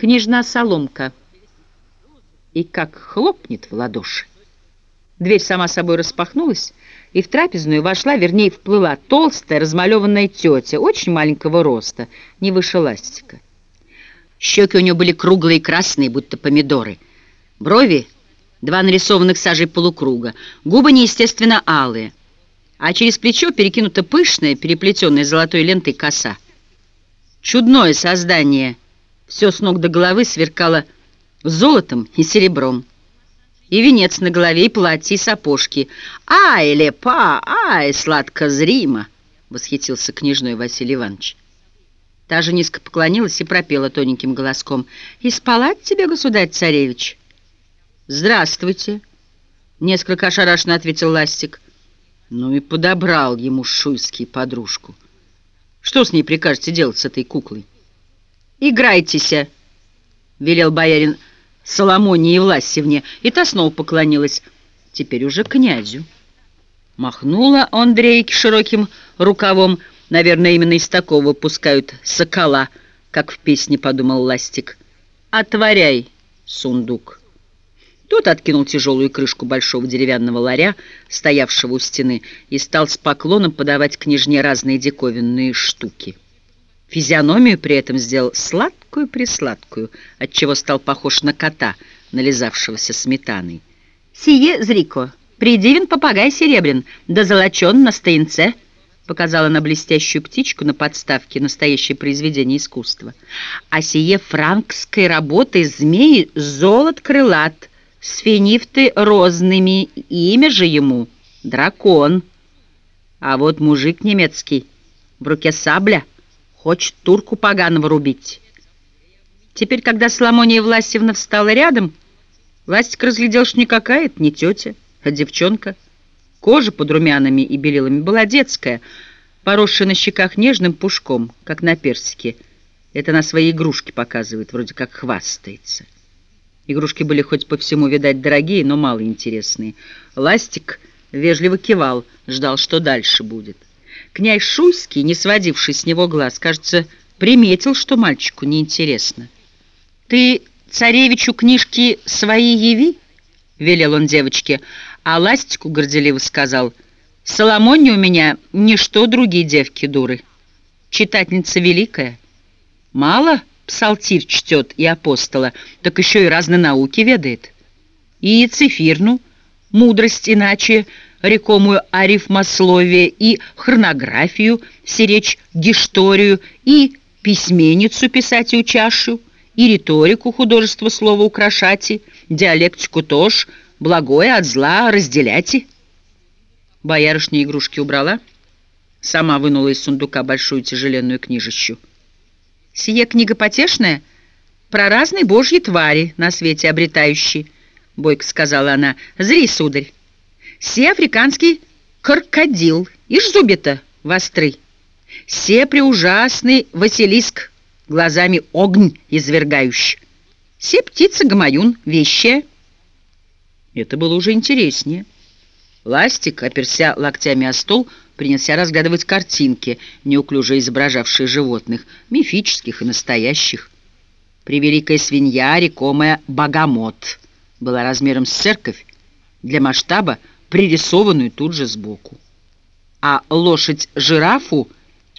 княжна Соломка. И как хлопнет в ладоши. Дверь сама собой распахнулась, и в трапезную вошла, вернее, вплыла толстая, размалеванная тетя, очень маленького роста, не выше ластика. Щеки у нее были круглые красные, будто помидоры. Брови — два нарисованных сажей полукруга, губы неестественно алые, а через плечо перекинута пышная, переплетенная золотой лентой коса. Чудное создание, все с ног до головы сверкало золотом и серебром. И венец на голове, и платье, и сапожки. «Ай, лепа, ай, сладко зримо!» — восхитился княжной Василий Иванович. Та же низко поклонилась и пропела тоненьким голоском. «И спалать тебе, государь-царевич?» «Здравствуйте!» — несколько ошарашенно ответил Ластик. Ну и подобрал ему Шуйский подружку. «Что с ней прикажете делать с этой куклой?» «Играйтеся!» — велел боярин Соломонии Власевне, и та снова поклонилась, теперь уже князю. Махнула Андрейке широким рукавом, наверное, именно из такого пускают сокола, как в песне подумал Ластик. «Отворяй, сундук!» Тот откинул тяжелую крышку большого деревянного ларя, стоявшего у стены, и стал с поклоном подавать княжне разные диковинные штуки. Физиономию при этом сделал сладкую-присладкую, отчего стал похож на кота, нализавшегося сметаной. «Сие, зрико, придивен попугай серебрян, да золочен на стоянце», показала на блестящую птичку на подставке настоящее произведение искусства. «А сие франкской работы змеи золот крылат, с финифты розными, имя же ему — дракон. А вот мужик немецкий, в руке сабля — Хочет турку поганого рубить. Теперь, когда Соломония Власьевна встала рядом, Властик разглядел, что никакая это не тетя, а девчонка. Кожа под румянами и белилами была детская, поросшая на щеках нежным пушком, как на персике. Это на свои игрушки показывает, вроде как хвастается. Игрушки были хоть по всему, видать, дорогие, но мало интересные. Ластик вежливо кивал, ждал, что дальше будет. Князь Шуйский, не сводивший с него глаз, кажется, приметил, что мальчику неинтересно. «Ты царевичу книжки свои яви?» — велел он девочке, а Ластику горделиво сказал, «Соломонне у меня ничто другие девки дуры. Читательница великая. Мало псалтирь чтет и апостола, так еще и разные науки ведает. И цифирну, мудрость иначе, рекомую арифмословие и хронографию, сиречь гишторию и письменницу писать и учашу, и риторику художество слова украшати, диалектику тоже, благое от зла разделяти. Боярышня игрушки убрала, сама вынула из сундука большую тяжеленную книжищу. «Сие книга потешная, про разные божьи твари на свете обретающие», — бойко сказала она. «Зри, сударь, Се африканский крокодил, ишь зубы-то востры. Се преужасный Василиск, глазами огонь извергающий. Се птица-гамаюн, вещая. Это было уже интереснее. Ластик, оперся локтями о стол, принялся разгадывать картинки, неуклюже изображавшие животных, мифических и настоящих. Превеликая свинья, рекомая богомот, была размером с церковь, для масштаба пририсованную тут же сбоку. А лошадь-жирафу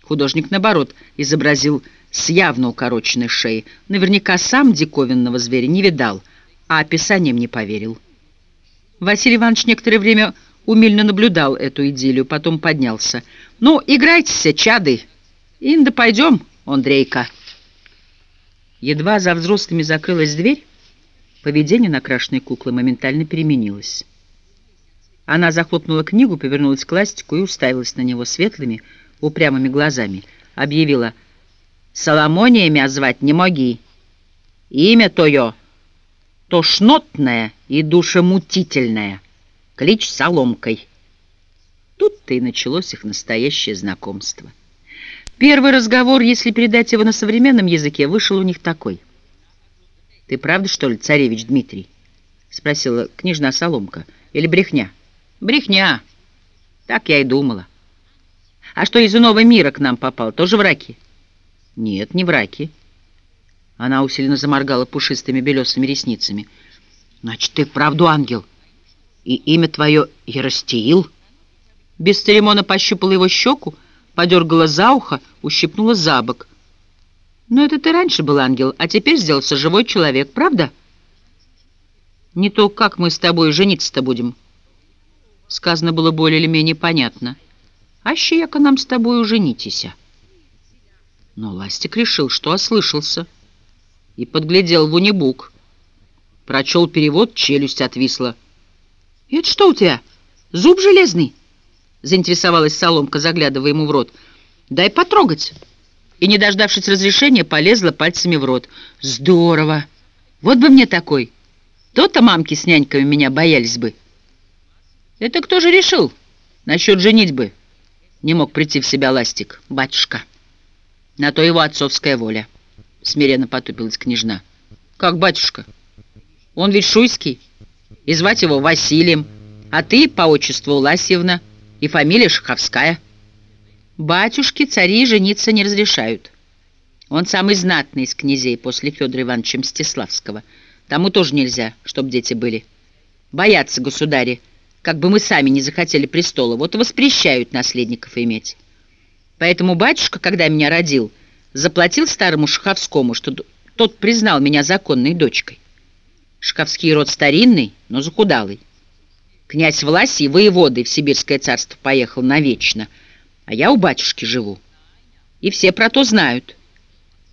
художник, наоборот, изобразил с явно укороченной шеей. Наверняка сам диковинного зверя не видал, а описанием не поверил. Василий Иванович некоторое время умильно наблюдал эту идиллию, потом поднялся. «Ну, играйтесь, чады! Инда, пойдем, Андрейка!» Едва за взрослыми закрылась дверь, поведение накрашенной куклы моментально переменилось. Она захлопнула книгу, повернулась к ластику и уставилась на него светлыми, упрямыми глазами. Объявила, «Соломония мя не моги. Имя тое тошнотное и душемутительное. Клич Соломкой». Тут-то и началось их настоящее знакомство. Первый разговор, если передать его на современном языке, вышел у них такой. «Ты правда, что ли, царевич Дмитрий?» — спросила княжна Соломка. «Или брехня?» Брехня. Так я и думала. А что из иного мира к нам попал? Тоже враки? Нет, не враки. Она усиленно заморгала пушистыми белесыми ресницами. «Значит, ты вправду ангел, и имя твое Еростиил?» Без церемона пощупала его щеку, подергала за ухо, ущипнула за бок. «Но это ты раньше был ангел, а теперь сделался живой человек, правда?» «Не то, как мы с тобой жениться-то будем?» Сказано было более или менее понятно. «Аще яко нам с тобой женитеся». Но Ластик решил, что ослышался, и подглядел в унибук. Прочел перевод, челюсть отвисла. «Это что у тебя, зуб железный?» Заинтересовалась Соломка, заглядывая ему в рот. «Дай потрогать!» И, не дождавшись разрешения, полезла пальцами в рот. «Здорово! Вот бы мне такой! То-то мамки с няньками меня боялись бы!» «Это кто же решил? Насчет женитьбы?» Не мог прийти в себя Ластик. «Батюшка!» На то его отцовская воля. Смиренно потупилась княжна. Как батюшка? Он ведь шуйский. И звать его Василием. А ты по отчеству Ласьевна. И фамилия Шаховская. Батюшки цари жениться не разрешают. Он самый знатный из князей после Федора Ивановича Мстиславского. Тому тоже нельзя, чтоб дети были. Боятся государи, как бы мы сами не захотели престола, вот воспрещают наследников иметь. Поэтому батюшка, когда меня родил, заплатил старому Шаховскому, что тот признал меня законной дочкой. Шаховский род старинный, но захудалый. Князь Власий воеводой в Сибирское царство поехал навечно, а я у батюшки живу. И все про то знают.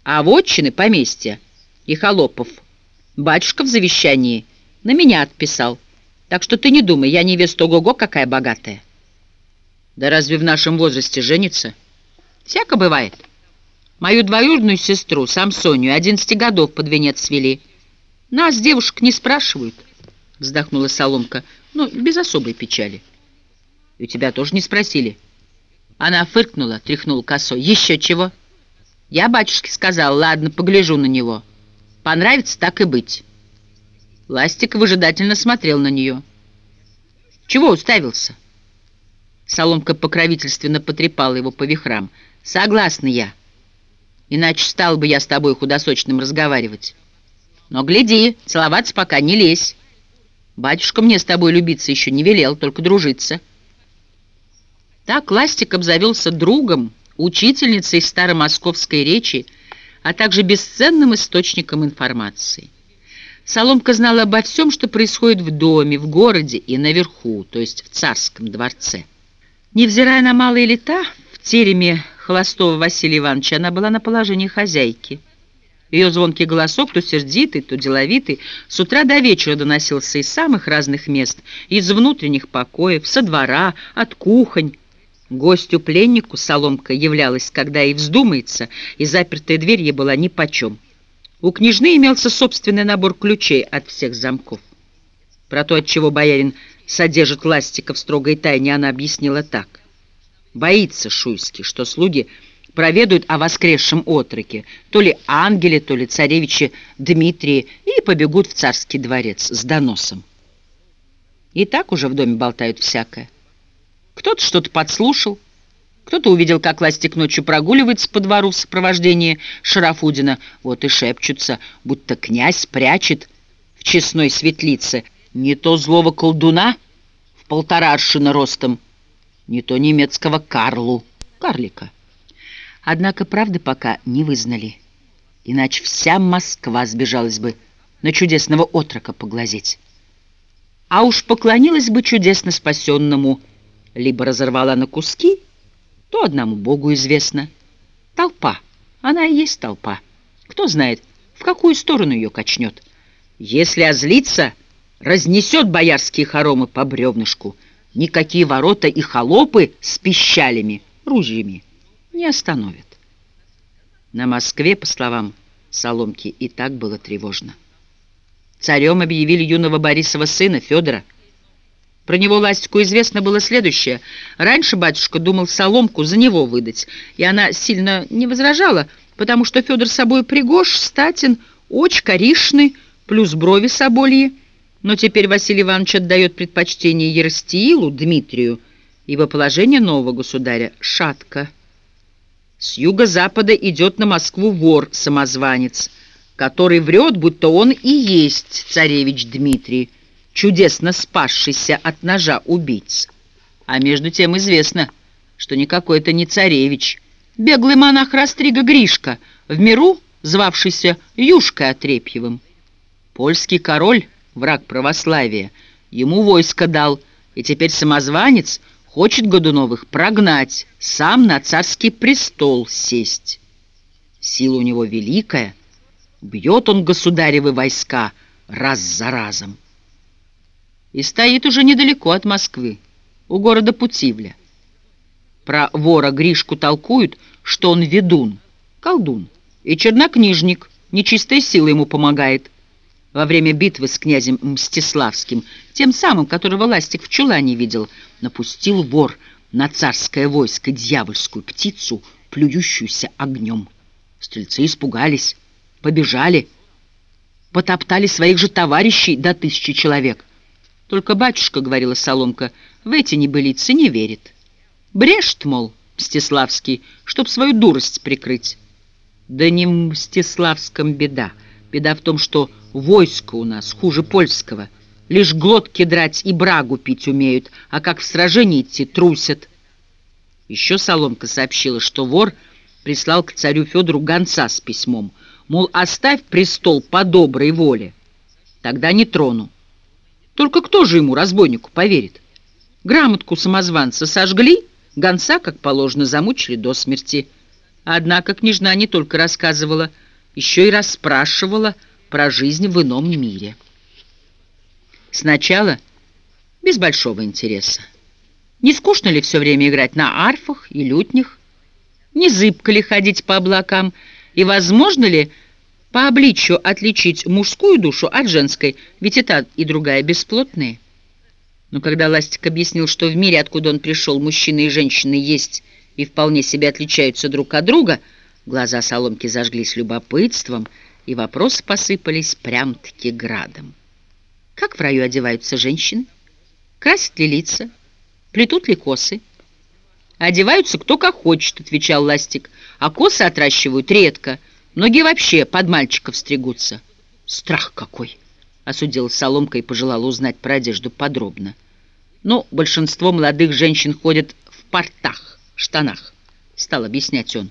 А вотчины поместья и холопов батюшка в завещании на меня отписал. Так что ты не думай, я невеста ого-го какая богатая. Да разве в нашем возрасте женится? Всяко бывает. Мою двоюродную сестру, Самсонию, 11 годов под венец свели. Нас, девушек, не спрашивают, вздохнула Соломка, но без особой печали. И у тебя тоже не спросили. Она фыркнула, тряхнула косой. Еще чего? Я батюшке сказал, ладно, погляжу на него. Понравится, так и быть. Ластик выжидательно смотрел на нее. Чего уставился? Соломка покровительственно потрепала его по вихрам. Согласна я. Иначе стал бы я с тобой худосочным разговаривать. Но гляди, целоваться пока не лезь. Батюшка мне с тобой любиться еще не велел, только дружиться. Так Ластик обзавелся другом, учительницей старомосковской речи, а также бесценным источником информации. Соломка знала обо всем, что происходит в доме, в городе и наверху, то есть в царском дворце. Невзирая на малые лета, в тереме холостого Василия Ивановича она была на положении хозяйки. Ее звонкий голосок, то сердитый, то деловитый, с утра до вечера доносился из самых разных мест, из внутренних покоев, со двора, от кухонь. Гостю-пленнику соломка являлась, когда и вздумается, и запертая дверь ей была нипочем. У княжны имелся собственный набор ключей от всех замков. Про то, от чего боярин содержит ластика в строгой тайне, она объяснила так. Боится Шуйский, что слуги проведают о воскресшем отроке, то ли ангеле, то ли царевиче Дмитрии, и побегут в царский дворец с доносом. И так уже в доме болтают всякое. Кто-то что-то подслушал, кто-то увидел, как Ластик ночью прогуливается по двору в сопровождении Шарафудина, вот и шепчутся, будто князь прячет в честной светлице не то злого колдуна в полтора аршина ростом, не то немецкого Карлу, карлика. Однако правды пока не вызнали, иначе вся Москва сбежалась бы на чудесного отрока поглазеть. А уж поклонилась бы чудесно спасенному, либо разорвала на куски, то одному Богу известно. Толпа, она и есть толпа. Кто знает, в какую сторону ее качнет. Если озлится, разнесет боярские хоромы по бревнышку — никакие ворота и холопы с пищалями, ружьями не остановят. На Москве, по словам Соломки, и так было тревожно. Царем объявили юного Борисова сына, Федора. Про него Ластику известно было следующее. Раньше батюшка думал Соломку за него выдать, и она сильно не возражала, потому что Федор собой пригож, статин, оч, коришный, плюс брови собольи, но теперь Василий Иванович отдает предпочтение Ерстиилу Дмитрию, ибо положение нового государя шатко. С юго-запада идет на Москву вор-самозванец, который врет, будто он и есть царевич Дмитрий, чудесно спасшийся от ножа убийц. А между тем известно, что никакой это не царевич, беглый монах Растрига Гришка, в миру звавшийся Юшкой Отрепьевым. Польский король, враг православия, ему войско дал, и теперь самозванец хочет Годуновых прогнать, сам на царский престол сесть. Сила у него великая, бьет он государевы войска раз за разом. И стоит уже недалеко от Москвы, у города Путивля. Про вора Гришку толкуют, что он ведун, колдун, и чернокнижник, нечистой силой ему помогает — во время битвы с князем Мстиславским, тем самым, которого Ластик в чулане видел, напустил вор на царское войско дьявольскую птицу, плюющуюся огнем. Стрельцы испугались, побежали, потоптали своих же товарищей до тысячи человек. Только батюшка, — говорила Соломка, — в эти небылицы не верит. Брешет, мол, Мстиславский, чтоб свою дурость прикрыть. Да не в Мстиславском беда. Беда в том, что войско у нас хуже польского. Лишь глотки драть и брагу пить умеют, а как в сражении идти трусят. Еще Соломка сообщила, что вор прислал к царю Федору гонца с письмом, мол, оставь престол по доброй воле. Тогда не трону. Только кто же ему, разбойнику, поверит? Грамотку самозванца сожгли, гонца, как положено, замучили до смерти. Однако княжна не только рассказывала, еще и расспрашивала про жизнь в ином мире. Сначала без большого интереса. Не скучно ли все время играть на арфах и лютнях? Не зыбко ли ходить по облакам? И возможно ли по обличью отличить мужскую душу от женской, ведь и та, и другая бесплотные? Но когда Ластик объяснил, что в мире, откуда он пришел, мужчины и женщины есть и вполне себе отличаются друг от друга, глаза Соломки зажглись любопытством — и вопросы посыпались прям-таки градом. Как в раю одеваются женщины? Красят ли лица? Плетут ли косы? Одеваются кто как хочет, отвечал Ластик, а косы отращивают редко. Многие вообще под мальчиков стригутся. Страх какой! Осудила Соломка и пожелала узнать про одежду подробно. Но большинство молодых женщин ходят в портах, штанах, стал объяснять он.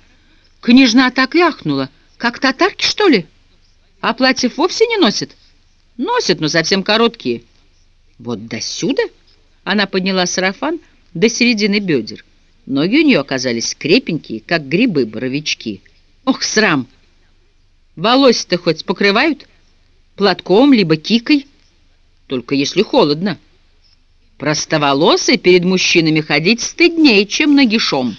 Княжна так яхнула, как татарки, что ли? А платьев вовсе не носит? Носит, но совсем короткие. Вот до сюда? Она подняла сарафан до середины бедер. Ноги у нее оказались крепенькие, как грибы-боровички. Ох, срам! Волосы-то хоть покрывают? Платком, либо кикой? Только если холодно. Простоволосой перед мужчинами ходить стыднее, чем нагишом,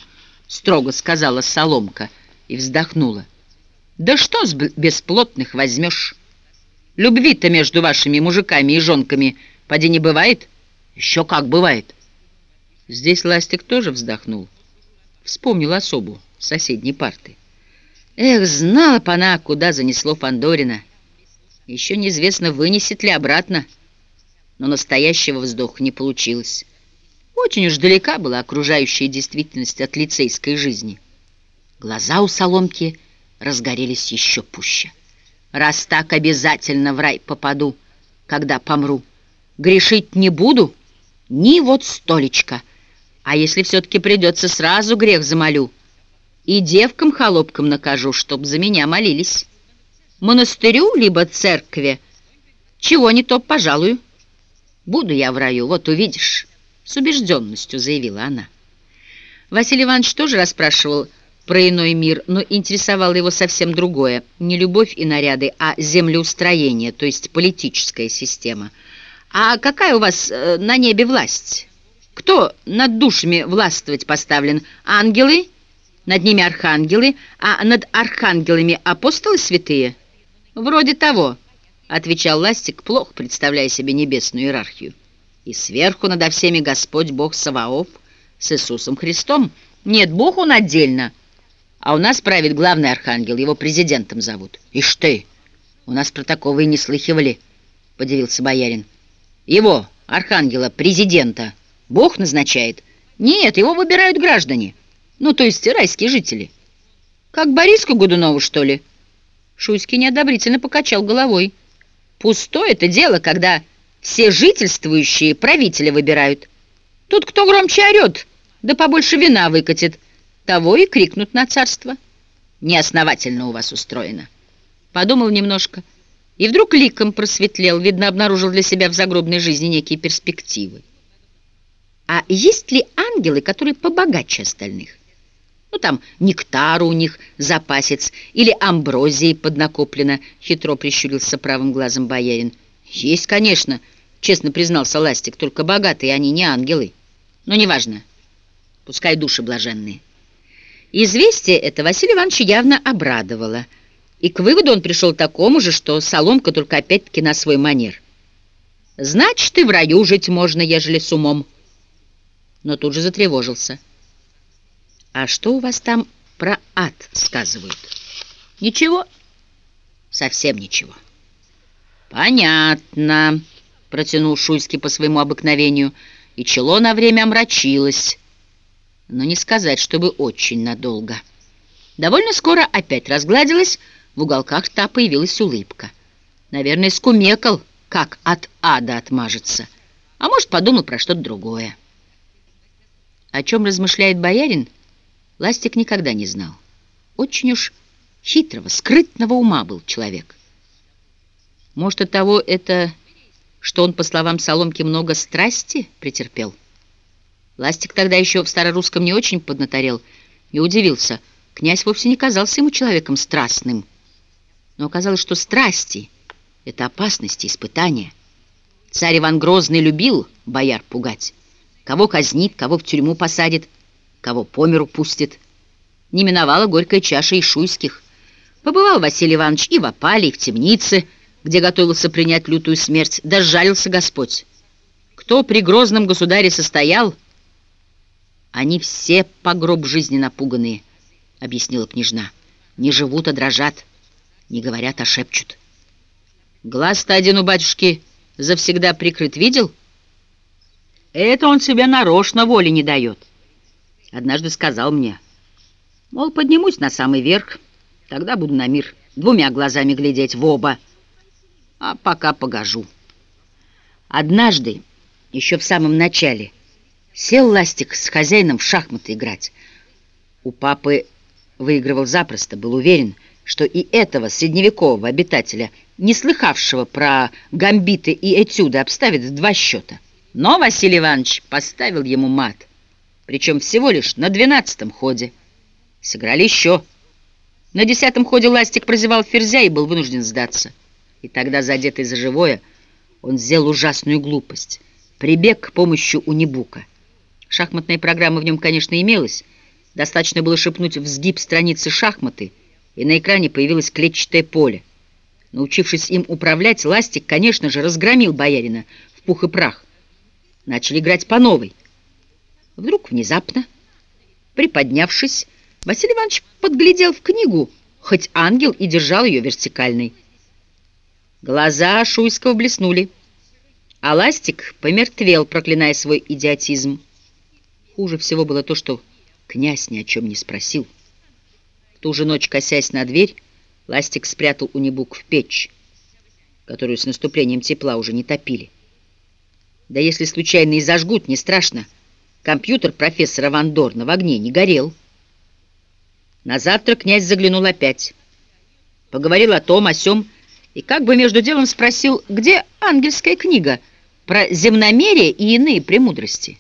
строго сказала Соломка и вздохнула. Да что с бесплотных возьмешь? Любви-то между вашими мужиками и жонками поди не бывает? Еще как бывает. Здесь Ластик тоже вздохнул. Вспомнил особу соседней парты. Эх, знала б она, куда занесло Фандорина. Еще неизвестно, вынесет ли обратно. Но настоящего вздоха не получилось. Очень уж далека была окружающая действительность от лицейской жизни. Глаза у Соломки разгорелись еще пуще. Раз так обязательно в рай попаду, когда помру. Грешить не буду, ни вот столечко. А если все-таки придется, сразу грех замолю. И девкам-холопкам накажу, чтоб за меня молились. Монастырю, либо церкви, чего не то пожалую. Буду я в раю, вот увидишь, с убежденностью заявила она. Василий Иванович тоже расспрашивал, про иной мир, но интересовало его совсем другое. Не любовь и наряды, а землеустроение, то есть политическая система. А какая у вас э, на небе власть? Кто над душами властвовать поставлен? Ангелы? Над ними архангелы? А над архангелами апостолы святые? Вроде того, отвечал Ластик, плохо представляя себе небесную иерархию. И сверху надо всеми Господь Бог Саваоф с Иисусом Христом. Нет, Бог он отдельно, а у нас правит главный архангел, его президентом зовут. Ишь ты, у нас про такого и не слыхивали, подивился боярин. Его, архангела, президента, Бог назначает? Нет, его выбирают граждане, ну, то есть райские жители. Как Бориску Годунову, что ли? Шуйский неодобрительно покачал головой. Пустое это дело, когда все жительствующие правителя выбирают. Тут кто громче орет, да побольше вина выкатит, того и крикнут на царство. Неосновательно у вас устроено. Подумал немножко, и вдруг ликом просветлел, видно, обнаружил для себя в загробной жизни некие перспективы. А есть ли ангелы, которые побогаче остальных? Ну, там нектару у них запасец или амброзии поднакоплено, хитро прищурился правым глазом боярин. Есть, конечно, честно признался Ластик, только богатые они не ангелы. Но неважно, пускай души блаженные. Известие это Василий Иванович явно обрадовало, и к выводу он пришел такому же, что соломка только опять-таки на свой манер. Значит, и в раю жить можно, ежели с умом. Но тут же затревожился. «А что у вас там про ад сказывают?» «Ничего, совсем ничего». «Понятно», — протянул Шуйский по своему обыкновению, и чело на время омрачилось, но не сказать, чтобы очень надолго. Довольно скоро опять разгладилась, в уголках рта появилась улыбка. Наверное, скумекал, как от ада отмажется, а может, подумал про что-то другое. О чем размышляет боярин, Ластик никогда не знал. Очень уж хитрого, скрытного ума был человек. Может, от того это, что он, по словам Соломки, много страсти претерпел? Ластик тогда еще в старорусском не очень поднаторел и удивился. Князь вовсе не казался ему человеком страстным. Но оказалось, что страсти — это опасности, испытания. Царь Иван Грозный любил бояр пугать. Кого казнит, кого в тюрьму посадит — кого по миру пустит. Не миновала горькая чаша и шуйских. Побывал Василий Иванович и в опале, и в темнице, где готовился принять лютую смерть, да сжалился Господь. Кто при грозном государе состоял, они все по гроб жизни напуганные, объяснила княжна. Не живут, а дрожат, не говорят, а шепчут. Глаз-то один у батюшки завсегда прикрыт, видел? Это он себе нарочно воли не дает. Однажды сказал мне, мол, поднимусь на самый верх, тогда буду на мир двумя глазами глядеть в оба, а пока погожу. Однажды, еще в самом начале, сел Ластик с хозяином в шахматы играть. У папы выигрывал запросто, был уверен, что и этого средневекового обитателя, не слыхавшего про гамбиты и этюды, обставит в два счета. Но Василий Иванович поставил ему мат причем всего лишь на двенадцатом ходе. Сыграли еще. На десятом ходе Ластик прозевал ферзя и был вынужден сдаться. И тогда, задетый за живое, он сделал ужасную глупость. Прибег к помощи Унибука. Шахматная программа в нем, конечно, имелась. Достаточно было шепнуть в сгиб страницы шахматы, и на экране появилось клетчатое поле. Научившись им управлять, Ластик, конечно же, разгромил боярина в пух и прах. Начали играть по новой. Вдруг внезапно, приподнявшись, Василий Иванович подглядел в книгу, хоть ангел и держал ее вертикальной. Глаза Шуйского блеснули, а Ластик помертвел, проклиная свой идиотизм. Хуже всего было то, что князь ни о чем не спросил. В ту же ночь, косясь на дверь, Ластик спрятал унибук в печь, которую с наступлением тепла уже не топили. Да если случайно и зажгут, не страшно — Компьютер профессора Ван Дорна в огне не горел. На завтра князь заглянул опять. Поговорил о том, о сём, и как бы между делом спросил, где ангельская книга про земномерие и иные премудрости.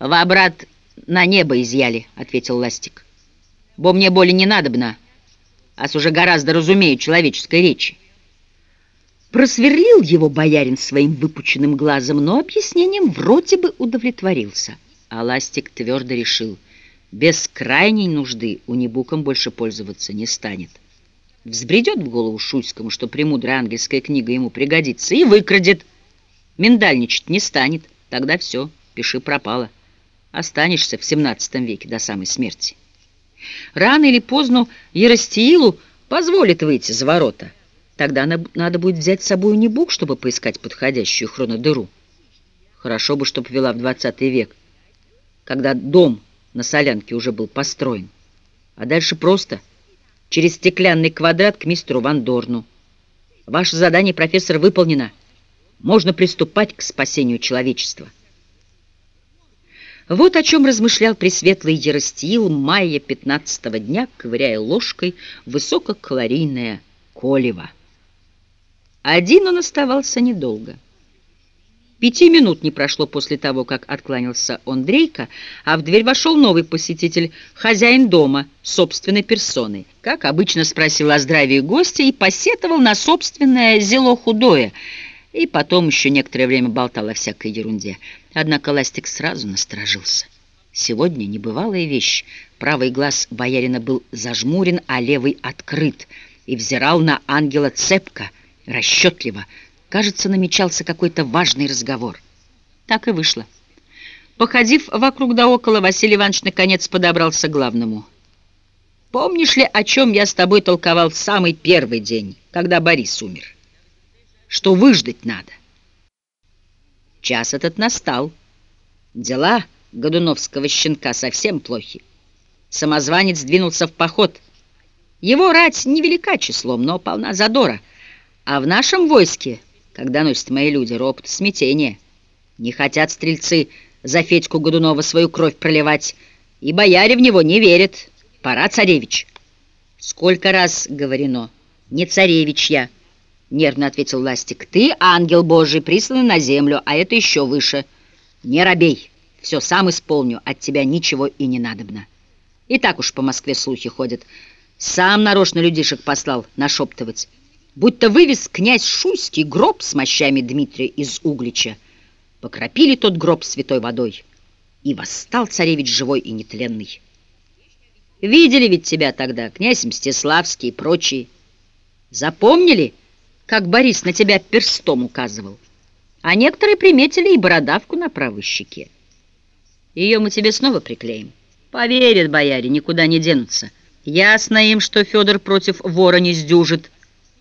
«Во, брат, на небо изъяли», — ответил Ластик. «Бо мне боли не надобно, ас уже гораздо разумею человеческой речи». Просверлил его боярин своим выпученным глазом, но объяснением вроде бы удовлетворился. А Ластик твердо решил, без крайней нужды унибуком больше пользоваться не станет. Взбредет в голову Шуйскому, что премудрая ангельская книга ему пригодится, и выкрадет. Миндальничать не станет, тогда все, пиши пропало. Останешься в XVII веке до самой смерти. Рано или поздно Ерастиилу позволит выйти за ворота. Тогда надо будет взять с собой небук, чтобы поискать подходящую хронодыру. Хорошо бы, чтобы вела в 20 век, когда дом на Солянке уже был построен. А дальше просто через стеклянный квадрат к мистеру Ван Дорну. Ваше задание, профессор, выполнено. Можно приступать к спасению человечества. Вот о чем размышлял пресветлый Еростиил мая 15 дня, ковыряя ложкой высококалорийное колево. Один он оставался недолго. Пяти минут не прошло после того, как откланялся Андрейка, а в дверь вошел новый посетитель, хозяин дома, собственной персоной. Как обычно спросил о здравии гостя и посетовал на собственное зело худое, и потом еще некоторое время болтал о всякой ерунде. Однако Ластик сразу насторожился. Сегодня небывалая вещь. Правый глаз боярина был зажмурен, а левый открыт, и взирал на ангела цепко, расчетливо, Кажется, намечался какой-то важный разговор. Так и вышло. Походив вокруг да около, Василий Иванович наконец подобрался к главному. «Помнишь ли, о чем я с тобой толковал в самый первый день, когда Борис умер? Что выждать надо?» Час этот настал. Дела Годуновского щенка совсем плохи. Самозванец двинулся в поход. Его рать невелика числом, но полна задора. А в нашем войске когда носят мои люди ропот, смятение. Не хотят стрельцы за Федьку Годунова свою кровь проливать, и бояре в него не верят. Пора, царевич. Сколько раз говорено, не царевич я, нервно ответил Ластик. Ты ангел Божий, присланный на землю, а это еще выше. Не робей, все сам исполню, от тебя ничего и не надобно. И так уж по Москве слухи ходят. Сам нарочно людишек послал нашептывать будто вывез князь Шуйский гроб с мощами Дмитрия из Углича. Покропили тот гроб святой водой, и восстал царевич живой и нетленный. Видели ведь тебя тогда, князь Мстиславский и прочие. Запомнили, как Борис на тебя перстом указывал? А некоторые приметили и бородавку на правой щеке. Ее мы тебе снова приклеим. Поверят бояре, никуда не денутся. Ясно им, что Федор против вора не сдюжит,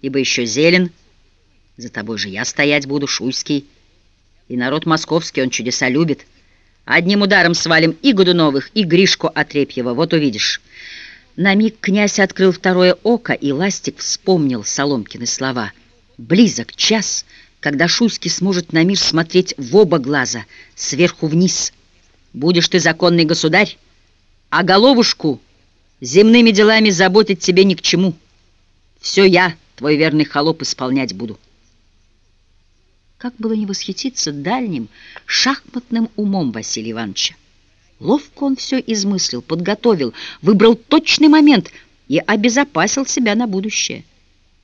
ибо еще зелен. За тобой же я стоять буду, Шуйский. И народ московский, он чудеса любит. Одним ударом свалим и Годуновых, и Гришку Отрепьева, вот увидишь». На миг князь открыл второе око, и Ластик вспомнил Соломкины слова. «Близок час, когда Шуйский сможет на мир смотреть в оба глаза, сверху вниз. Будешь ты законный государь, а головушку земными делами заботить тебе ни к чему. Все я» твой верный холоп исполнять буду. Как было не восхититься дальним шахматным умом Василия Ивановича. Ловко он все измыслил, подготовил, выбрал точный момент и обезопасил себя на будущее.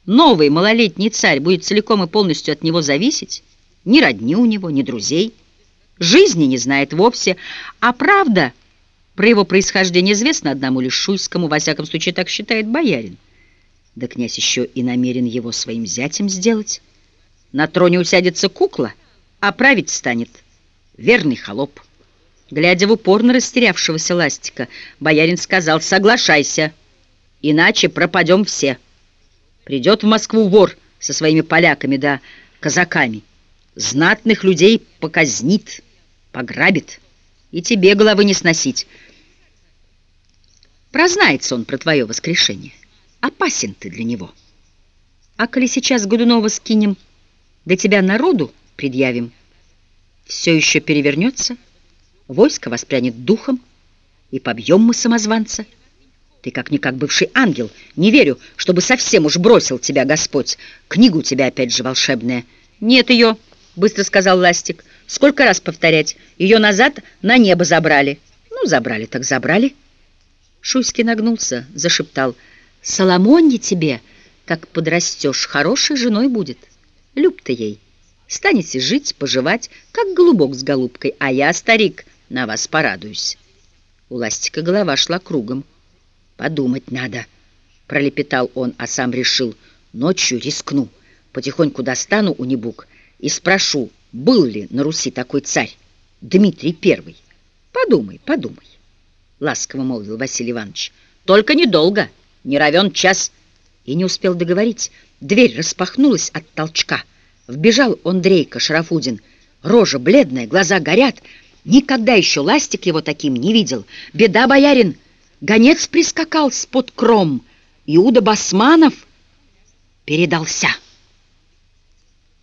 Новый малолетний царь будет целиком и полностью от него зависеть, ни родни у него, ни друзей, жизни не знает вовсе, а правда про его происхождение известна одному лишь Шуйскому, во всяком случае так считает боярин. Да князь еще и намерен его своим зятем сделать. На троне усядется кукла, а править станет верный холоп. Глядя в упор на растерявшегося ластика, боярин сказал «Соглашайся, иначе пропадем все. Придет в Москву вор со своими поляками да казаками, знатных людей показнит, пограбит, и тебе головы не сносить. Прознается он про твое воскрешение» опасен ты для него. А коли сейчас Годунова скинем, да тебя народу предъявим, все еще перевернется, войско воспрянет духом, и побьем мы самозванца. Ты как-никак бывший ангел, не верю, чтобы совсем уж бросил тебя Господь. Книгу у тебя опять же волшебная. Нет ее, быстро сказал Ластик. Сколько раз повторять? Ее назад на небо забрали. Ну, забрали так забрали. Шуйский нагнулся, зашептал — Соломонье тебе, как подрастешь, хорошей женой будет. Люб ты ей. Станете жить, поживать, как голубок с голубкой, а я, старик, на вас порадуюсь. У Ластика голова шла кругом. «Подумать надо», — пролепетал он, а сам решил, «ночью рискну, потихоньку достану у Небук и спрошу, был ли на Руси такой царь, Дмитрий Первый. Подумай, подумай», — ласково молвил Василий Иванович, «только недолго» не равен час. И не успел договорить. Дверь распахнулась от толчка. Вбежал Андрейка Шарафудин. Рожа бледная, глаза горят. Никогда еще Ластик его таким не видел. Беда, боярин! Гонец прискакал с-под кром. Иуда Басманов передался.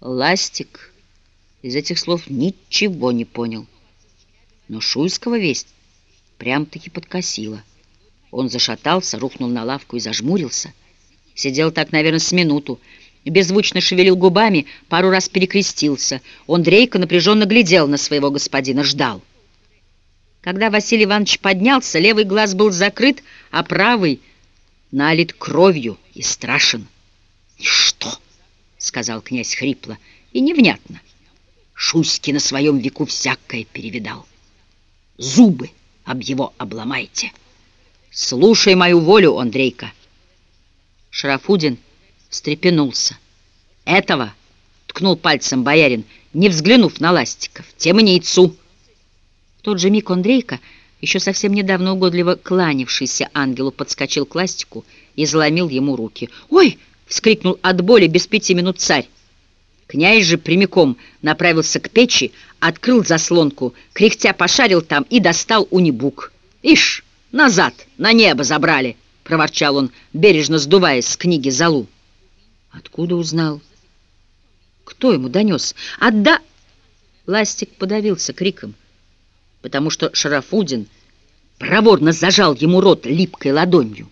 Ластик из этих слов ничего не понял. Но Шуйского весть прям-таки подкосила. Он зашатался, рухнул на лавку и зажмурился. Сидел так, наверное, с минуту. Беззвучно шевелил губами, пару раз перекрестился. Он дрейко напряженно глядел на своего господина, ждал. Когда Василий Иванович поднялся, левый глаз был закрыт, а правый налит кровью и страшен. «И что?» — сказал князь хрипло и невнятно. Шуйский на своем веку всякое перевидал. Зубы об его обломайте. Слушай мою волю, Андрейка. Шарафудин встрепенулся. Этого, ткнул пальцем боярин, не взглянув на Ластиков, тем и не. В тот же миг Андрейка, еще совсем недавно угодливо кланявшийся ангелу, подскочил к Ластику и заломил ему руки. «Ой!» — вскрикнул от боли без пяти минут царь. Князь же прямиком направился к печи, открыл заслонку, кряхтя пошарил там и достал унибук. «Ишь, назад, на небо забрали!» — проворчал он, бережно сдувая с книги залу. Откуда узнал? Кто ему донес? «Отда...» Ластик подавился криком, потому что Шарафудин проворно зажал ему рот липкой ладонью.